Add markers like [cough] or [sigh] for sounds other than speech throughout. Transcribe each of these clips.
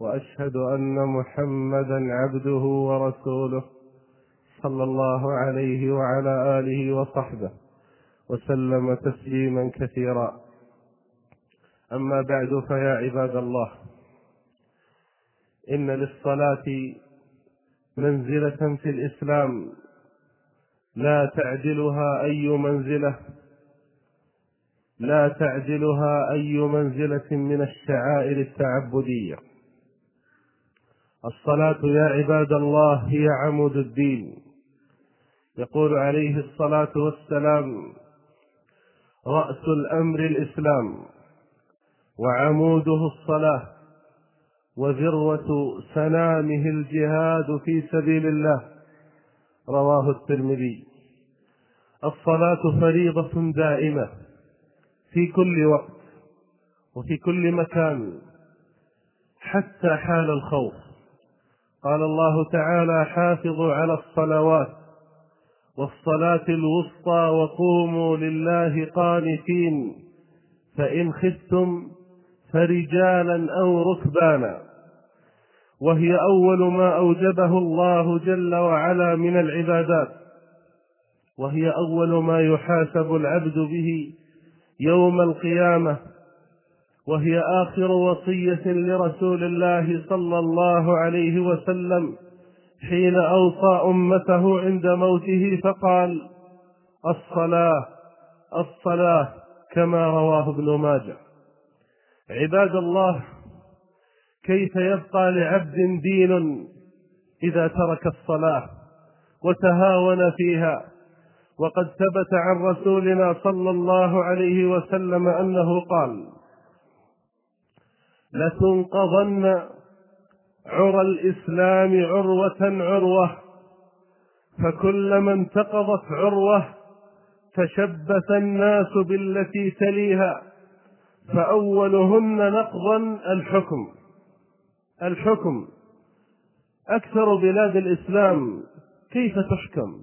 وأشهد أن محمدا عبده ورسوله صلى الله عليه وعلى آله وصحبه وسلم تسليما كثيرا. أما بعد فيا عباد الله إن للصلاة منزلة في الإسلام لا تعدلها أي منزلة لا تعدلها أي منزلة من الشعائر التعبدية. الصلاة يا عباد الله هي عمود الدين. يقول عليه الصلاة والسلام رأس الأمر الإسلام وعموده الصلاة وذروة سنامه الجهاد في سبيل الله. رواه الترمذي الصلاة فريضة دائمة في كل وقت وفي كل مكان حتى حال الخوف. قال الله تعالى حافظوا على الصلوات والصلاة الوسطى وقوموا لله قانتين فإن خفتم فرجالا أو ركبانا. وهي أول ما أوجبه الله جل وعلا من العبادات. وهي أول ما يحاسب العبد به يوم القيامة. وهي آخر وصية لرسول الله صلى الله عليه وسلم حين أوصى أمته عند موته فقال الصلاة الصلاة كما رواه ابن ماجه. عباد الله كيف يبقى لعبد دين إذا ترك الصلاة وتهاون فيها؟ وقد ثبت عن رسولنا صلى الله عليه وسلم أنه قال لتنقضن عرى الإسلام عروة عروة فكلما انتقضت عروة تشبث الناس بالتي تليها فأولهن نقضا الحكم. الحكم أكثر بلاد الإسلام كيف تحكم؟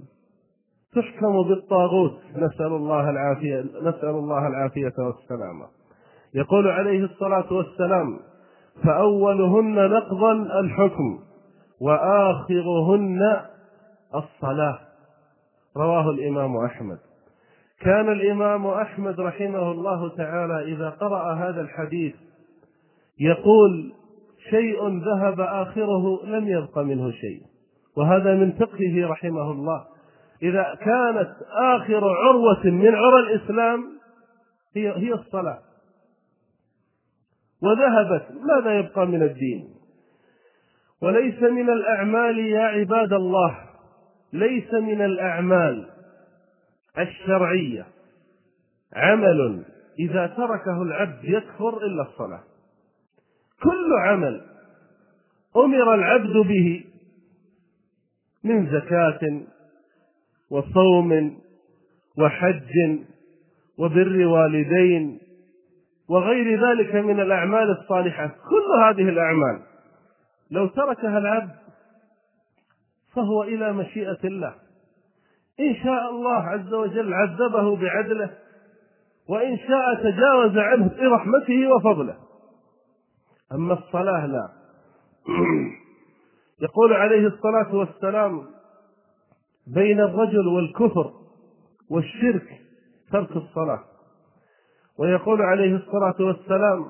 تحكم بالطاغوت. نسأل الله العافية نسأل الله العافية والسلامة. يقول عليه الصلاة والسلام فأولهن نقضا الحكم وآخرهن الصلاة. رواه الإمام أحمد. كان الإمام أحمد رحمه الله تعالى إذا قرأ هذا الحديث يقول شيء ذهب آخره لم يبق منه شيء. وهذا من فقهه رحمه الله. إذا كانت آخر عروة من عرى الإسلام هي هي الصلاة. وذهبت ماذا يبقى من الدين؟ وليس من الأعمال يا عباد الله ليس من الأعمال الشرعية عمل إذا تركه العبد يكفر إلا الصلاة. كل عمل أمر العبد به من زكاة وصوم وحج وبر والدين وغير ذلك من الأعمال الصالحة. كل هذه الأعمال لو تركها العبد فهو إلى مشيئة الله. إن شاء الله عز وجل عذبه بعدله وإن شاء تجاوز عنه برحمته وفضله. أما الصلاة لا. [clears throat] يقول عليه الصلاة والسلام بين الرجل والكفر والشرك ترك الصلاة. ويقول عليه الصلاة والسلام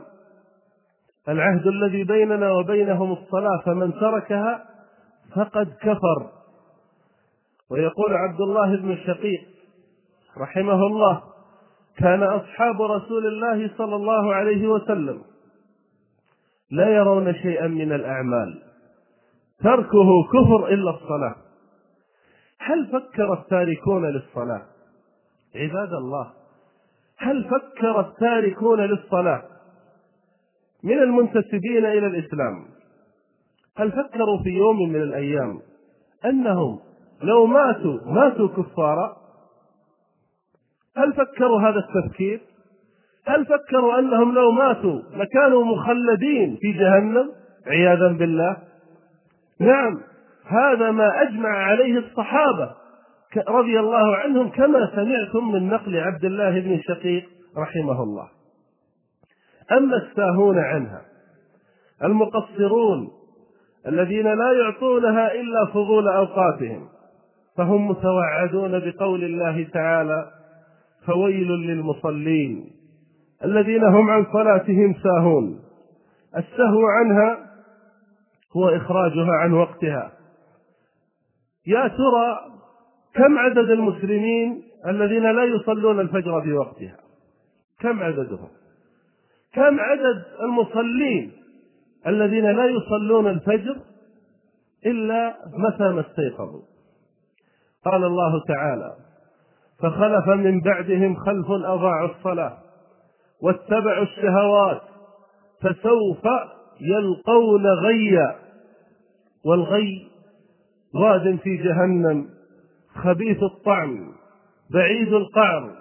العهد الذي بيننا وبينهم الصلاة فمن تركها فقد كفر. ويقول عبد الله بن الشقيق رحمه الله كان أصحاب رسول الله صلى الله عليه وسلم لا يرون شيئا من الأعمال تركه كفر إلا الصلاة. هل فكر التاركون للصلاة؟ عباد الله هل فكر التاركون للصلاة من المنتسبين إلى الإسلام؟ هل فكروا في يوم من الأيام أنهم لو ماتوا ماتوا كفارا؟ هل فكروا هذا التفكير؟ هل فكروا أنهم لو ماتوا لكانوا مخلدين في جهنم؟ عياذا بالله. نعم هذا ما أجمع عليه الصحابة رضي الله عنهم كما سمعتم من نقل عبد الله بن شقيق رحمه الله. أما الساهون عنها المقصرون الذين لا يعطونها إلا فضول أوقاتهم فهم متوعدون بقول الله تعالى فويل للمصلين الذين هم عن صلاتهم ساهون السهو عنها هو إخراجها عن وقتها. يا ترى كم عدد المسلمين الذين لا يصلون الفجر بوقتها كم عددهم؟ كم عدد المصلين الذين لا يصلون الفجر إلا متى ما استيقظوا؟ قال الله تعالى فخلف من بعدهم خلف أضاعوا الصلاة واتبعوا الشهوات فسوف يلقون غيا والغي واد في جهنم. خبيث الطعم بعيد القعر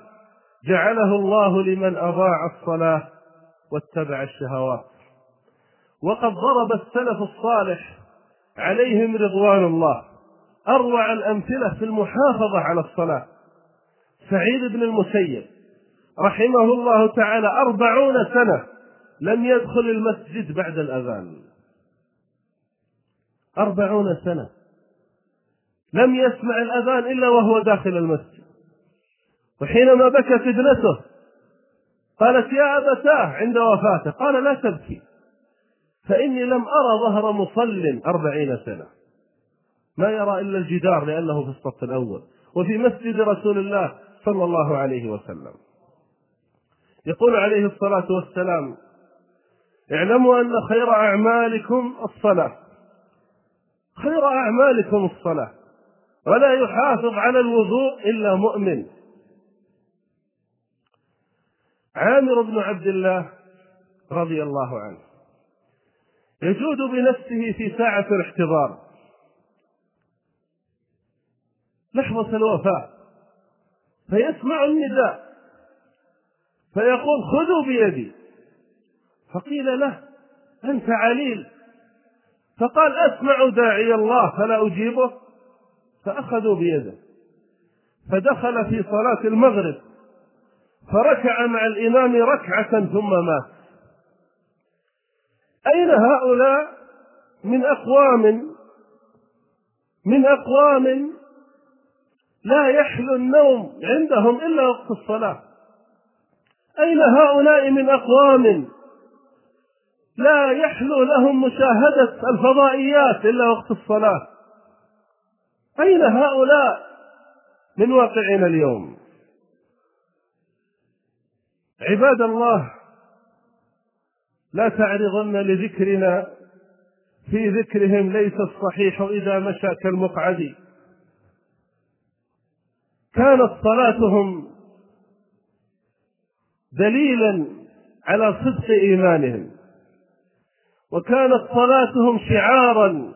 جعله الله لمن أضاع الصلاة واتبع الشهوات. وقد ضرب السلف الصالح عليهم رضوان الله أروع الأمثلة في المحافظة على الصلاة. سعيد بن المسيب رحمه الله تعالى أربعون سنة لم يدخل المسجد بعد الأذان. أربعون سنة. لم يسمع الأذان إلا وهو داخل المسجد. وحينما بكت ابنته قالت يا أبتاه عند وفاته قال لا تبكي فإني لم أرى ظهر مصل أربعين سنة. ما يرى إلا الجدار لأنه في الصف الأول وفي مسجد رسول الله صلى الله عليه وسلم. يقول عليه الصلاة والسلام اعلموا أن خير أعمالكم الصلاة. خير أعمالكم الصلاة. ولا يحافظ على الوضوء إلا مؤمن. عامر بن عبد الله رضي الله عنه يجود بنفسه في ساعة الاحتضار. لحظة الوفاة فيسمع النداء فيقول خذوا بيدي. فقيل له أنت عليل. فقال أسمع داعي الله فلا أجيبه. فأخذوا بيده. فدخل في صلاة المغرب. فركع مع الإمام ركعة ثم مات. أين هؤلاء؟ من أقوام من أقوام لا يحلو النوم عندهم إلا وقت الصلاة. أين هؤلاء من أقوام لا يحلو لهم مشاهدة الفضائيات إلا وقت الصلاة؟ أين هؤلاء من واقعنا اليوم؟ عباد الله لا تعرضن لذكرنا في ذكرهم ليس الصحيح إذا مشى كالمقعد. كانت صلاتهم دليلا على صدق إيمانهم وكانت صلاتهم شعارا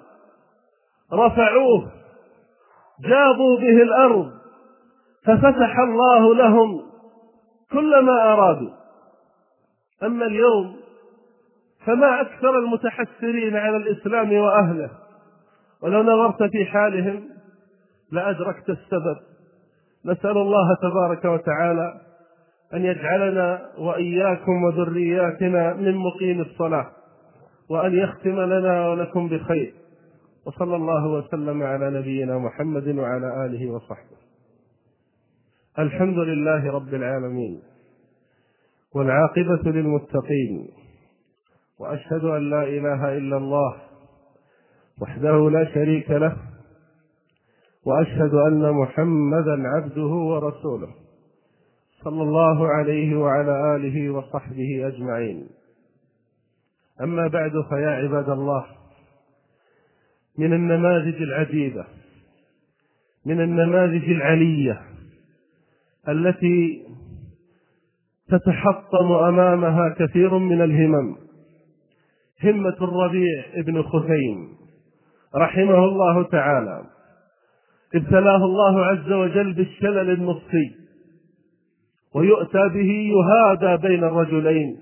رفعوه. جابوا به الأرض ففتح الله لهم كل ما أرادوا. أما اليوم فما أكثر المتحسرين على الإسلام وأهله ولو نظرت في حالهم لأدركت السبب. نسأل الله تبارك وتعالى أن يجعلنا وإياكم وذرياتنا من مقيم الصلاة وأن يختم لنا ولكم بخير. وصلى الله وسلم على نبينا محمد وعلى آله وصحبه. الحمد لله رب العالمين والعاقبة للمتقين وأشهد أن لا إله إلا الله وحده لا شريك له وأشهد أن محمدا عبده ورسوله صلى الله عليه وعلى آله وصحبه أجمعين. أما بعد فيا عباد الله من النماذج العديدة من النماذج العلية التي تتحطم أمامها كثير من الهمم. همة الربيع ابن خثيم رحمه الله تعالى ابتلاه الله عز وجل بالشلل النصفي ويؤتى به يهادى بين الرجلين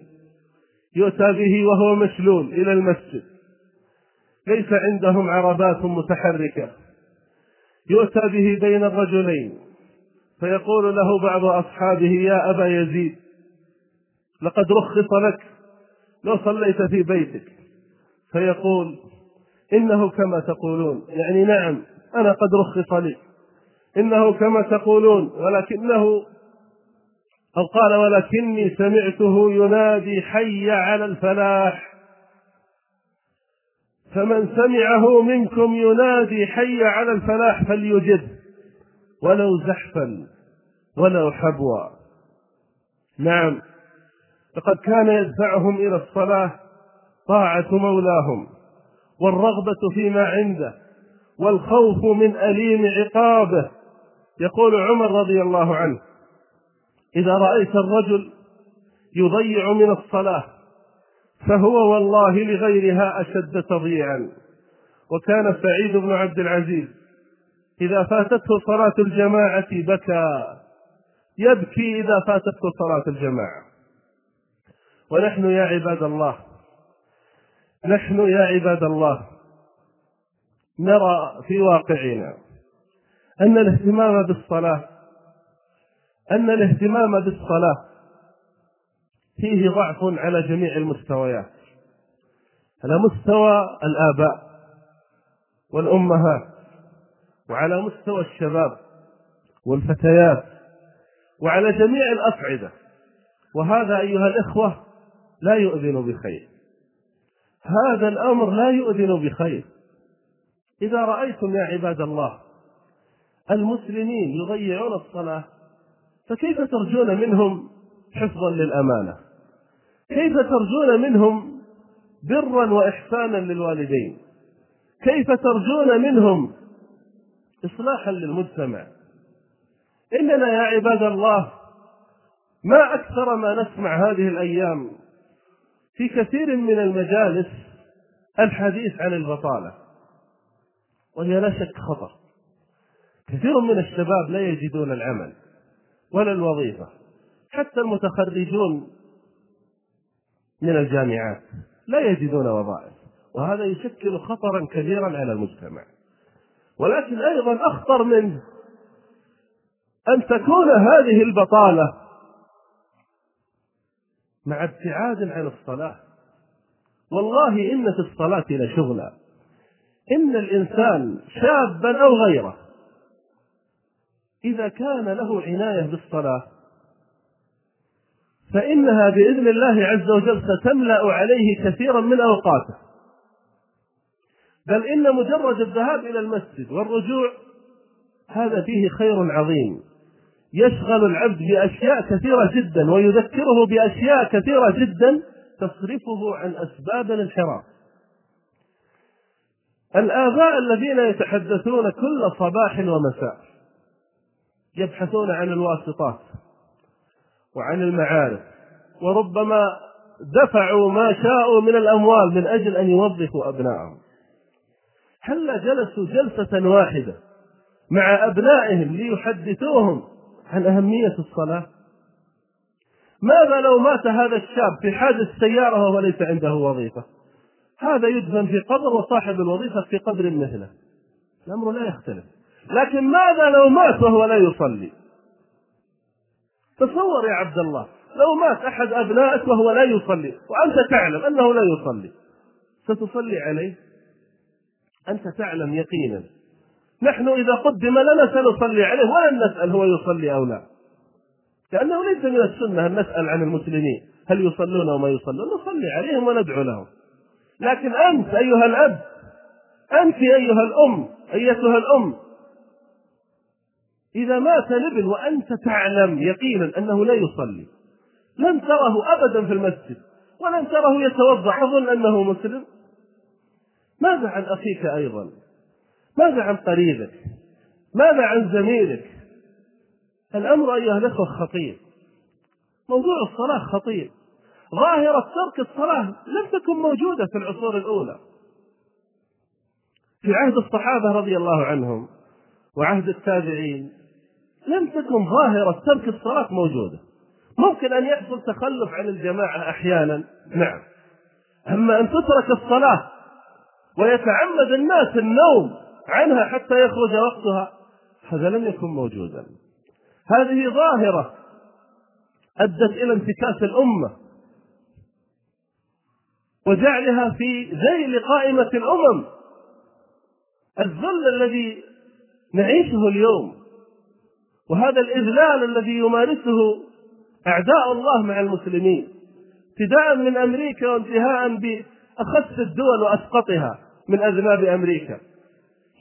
يؤتى به وهو مشلول إلى المسجد. ليس عندهم عربات متحركة. يؤتى به بين الرجلين. فيقول له بعض أصحابه يا أبا يزيد لقد رخص لك لو صليت في بيتك. فيقول إنه كما تقولون. يعني نعم أنا قد رخص لي إنه كما تقولون ولكنه أو قال ولكني سمعته ينادي حي على الفلاح. فمن سمعه منكم ينادي حي على الفلاح فليجب. ولو زحفا ولو حبوا. نعم. لقد كان يدفعهم إلى الصلاة طاعة مولاهم والرغبة فيما عنده والخوف من أليم عقابه. يقول عمر رضي الله عنه إذا رأيت الرجل يضيع من الصلاة فهو والله لغيرها أشد تضييعا. وكان سعيد بن عبد العزيز إذا فاتته صلاة الجماعة بكى. يبكي إذا فاتته صلاة الجماعة. ونحن يا عباد الله نحن يا عباد الله نرى في واقعنا أن الاهتمام بالصلاة أن الاهتمام بالصلاة فيه ضعف على جميع المستويات. على مستوى الآباء والأمهات وعلى مستوى الشباب والفتيات وعلى جميع الأصعدة وهذا أيها الإخوة لا يؤذن بخير. هذا الأمر لا يؤذن بخير. إذا رأيتم يا عباد الله المسلمين يضيعون الصلاة فكيف ترجون منهم حفظا للأمانة؟ كيف ترجون منهم برا وإحسانا للوالدين؟ كيف ترجون منهم إصلاحا للمجتمع؟ إننا يا عباد الله ما أكثر ما نسمع هذه الأيام في كثير من المجالس الحديث عن البطالة وهي لا شك خطر. كثير من الشباب لا يجدون العمل ولا الوظيفة حتى المتخرجون من الجامعات لا يجدون وظائف وهذا يشكل خطرا كبيرا على المجتمع. ولكن أيضا أخطر منه أن تكون هذه البطالة مع ابتعاد عن الصلاة. والله إن في الصلاة لشغلا إن الإنسان شابا أو غيره إذا كان له عناية بالصلاة فإنها بإذن الله عز وجل ستملأ عليه كثيرا من أوقاته. بل إن مجرد الذهاب إلى المسجد والرجوع هذا فيه خير عظيم. يشغل العبد بأشياء كثيرة جدا ويذكره بأشياء كثيرة جدا تصرفه عن أسباب الانحراف. الآباء الذين يتحدثون كل صباح ومساء يبحثون عن الواسطات. وعن المعارف. وربما دفعوا ما شاءوا من الأموال من أجل أن يوظفوا أبنائهم. هل جلسوا جلسة واحدة مع أبنائهم ليحدثوهم عن أهمية الصلاة؟ ماذا لو مات هذا الشاب في حادث سيارة وهو ليس عنده وظيفة؟ هذا يدفن في قبر وصاحب الوظيفة في قبر مثله الأمر لا يختلف. لكن ماذا لو مات وهو لا يصلي؟ تصور يا عبد الله لو مات أحد أبنائك وهو لا يصلي وأنت تعلم أنه لا يصلي ستصلي عليه؟ أنت تعلم يقينا. نحن إذا قدم لنا سنصلي عليه ولن نسأل هو يصلي أو لا. لأنه ليس من السنة أن نسأل عن المسلمين هل يصلون أو ما يصلون؟ نصلي عليهم وندعو لهم. لكن أنت أيها الأب أنت أيها الأم أيتها الأم إذا مات الابن وأنت تعلم يقينا أنه لا يصلي. لن تره أبدا في المسجد ولن تره يتوضأ أظن أنه مسلم. ماذا عن أخيك أيضا؟ ماذا عن قريبك؟ ماذا عن زميلك؟ الأمر أيها الأخوة خطير. موضوع الصلاة خطير. ظاهرة ترك الصلاة لم تكن موجودة في العصور الأولى. في عهد الصحابة رضي الله عنهم وعهد التابعين لم تكن ظاهرة ترك الصلاة موجودة. ممكن أن يحصل تخلف عن الجماعة أحيانا. نعم. أما أن تترك الصلاة ويتعمد الناس النوم عنها حتى يخرج وقتها هذا لم يكن موجودا. هذه ظاهرة أدت إلى انتكاس الأمة وجعلها في ذيل قائمة الأمم. الذل الذي نعيشه اليوم وهذا الإذلال الذي يمارسه أعداء الله مع المسلمين ابتداء من أمريكا وانتهاء بأخس الدول وأسقطها من أذناب أمريكا.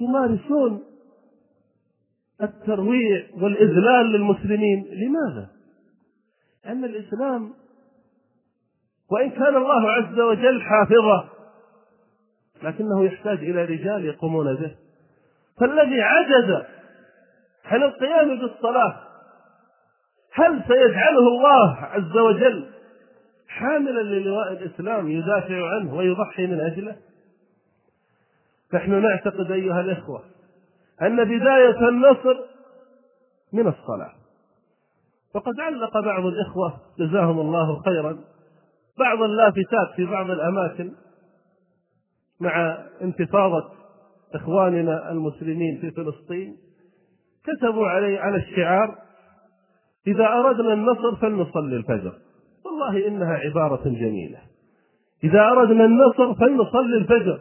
يمارسون الترويع والإذلال للمسلمين. لماذا؟ لأن الإسلام وإن كان الله عز وجل حافظه لكنه يحتاج إلى رجال يقومون به. فالذي عجز عن القيام بالصلاة هل سيجعله الله عز وجل حاملا للواء الإسلام يدافع عنه ويضحي من أجله؟ نحن نعتقد أيها الإخوة أن بداية النصر من الصلاة. وقد علق بعض الإخوة جزاهم الله خيرا بعض اللافتات في بعض الأماكن مع انتفاضة إخواننا المسلمين في فلسطين كتبوا علي على الشعار إذا أردنا النصر فلنصلي الفجر. والله إنها عبارة جميلة. إذا أردنا النصر فلنصلي الفجر.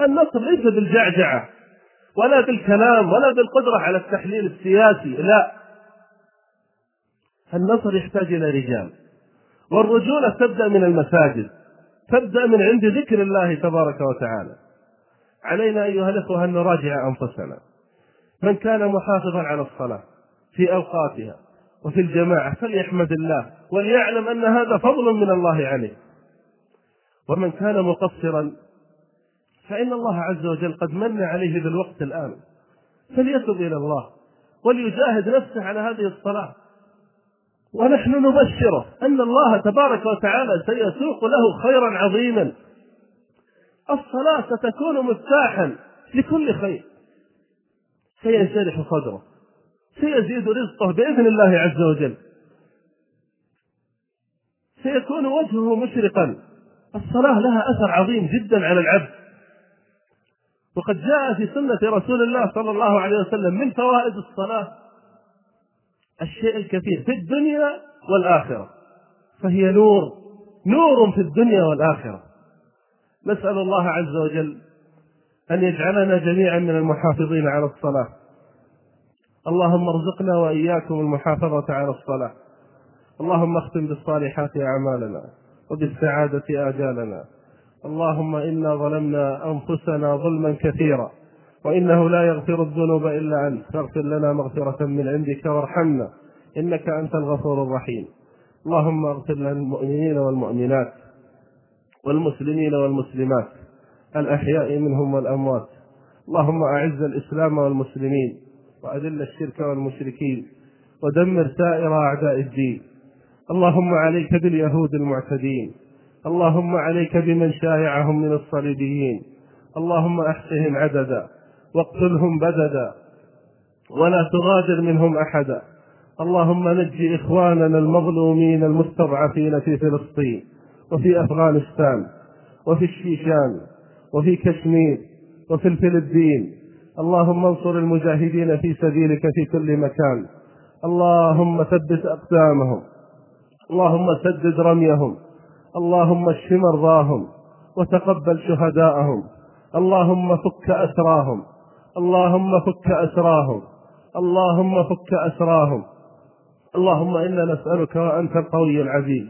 النصر ليس بالجعجعة ولا بالكلام ولا بالقدرة على التحليل السياسي لا. النصر يحتاج إلى رجال. والرجولة تبدأ من المساجد تبدأ من عند ذكر الله تبارك وتعالى. علينا أيها الأخوة أن نراجع أنفسنا. من كان محافظا على الصلاة في أوقاتها وفي الجماعة فليحمد الله وليعلم أن هذا فضل من الله عليه. ومن كان مقصرا فإن الله عز وجل قد من عليه بالوقت الآن فليتب إلى الله وليجاهد نفسه على هذه الصلاة. ونحن نبشره أن الله تبارك وتعالى سيسوق له خيرا عظيما. الصلاة ستكون مفتاحا لكل خير. سينشرح صدره. سيزيد رزقه بإذن الله عز وجل. سيكون وجهه مشرقا. الصلاة لها أثر عظيم جدا على العبد. وقد جاء في سنة رسول الله صلى الله عليه وسلم من فوائد الصلاة الشيء الكثير في الدنيا والآخرة. فهي نور. نور في الدنيا والآخرة. نسأل الله عز وجل أن يجعلنا جميعا من المحافظين على الصلاة. اللهم ارزقنا وإياكم المحافظة على الصلاة. اللهم اختم بالصالحات أعمالنا وبالسعادة آجالنا. اللهم إنا ظلمنا أنفسنا ظلما كثيرا وإنه لا يغفر الذنوب إلا أنت. فاغفر لنا مغفرة من عندك وارحمنا. إنك أنت الغفور الرحيم. اللهم اغفر للمؤمنين والمؤمنات والمسلمين والمسلمات. الأحياء منهم والأموات. اللهم أعز الإسلام والمسلمين وأذل الشرك والمشركين ودمر سائر أعداء الدين. اللهم عليك باليهود المعتدين. اللهم عليك بمن شايعهم من الصليبيين. اللهم أحصهم عددا واقتلهم بددا ولا تغادر منهم أحدا. اللهم نج إخواننا المظلومين المستضعفين في فلسطين وفي أفغانستان وفي الشيشان وفي كشمير وفي الفلبين. اللهم انصر المجاهدين في سبيلك في كل مكان. اللهم ثبت أقدامهم. اللهم سدد رميهم. اللهم اشف مرضاهم وتقبل شهداءهم. اللهم فك أسراهم. اللهم فك أسراهم. اللهم فك أسراهم. اللهم إنا نسألك وأنت القوي العزيز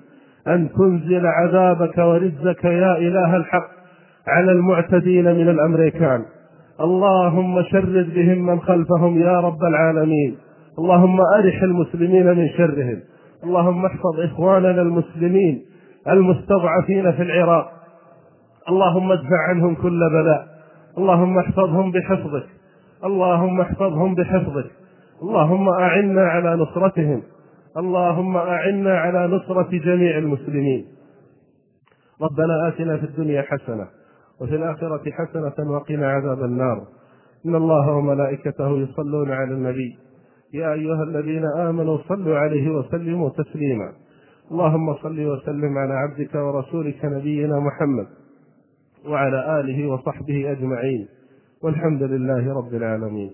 أن تنزل عذابك ورزك يا إله الحق. على المعتدين من الأمريكان. اللهم شرد بهم من خلفهم يا رب العالمين. اللهم أرح المسلمين من شرهم. اللهم احفظ إخواننا المسلمين المستضعفين في العراق. اللهم ادفع عنهم كل بلاء. اللهم احفظهم بحفظك. اللهم احفظهم بحفظك. اللهم أعنا على نصرتهم. اللهم أعنا على نصرة جميع المسلمين. ربنا آتنا في الدنيا حسنة وفي الآخرة حسنة وقنا عذاب النار. إن الله وملائكته يصلون على النبي. يا أيها الذين آمنوا صلوا عليه وسلموا تسليما. اللهم صل وسلم على عبدك ورسولك نبينا محمد وعلى آله وصحبه أجمعين. والحمد لله رب العالمين.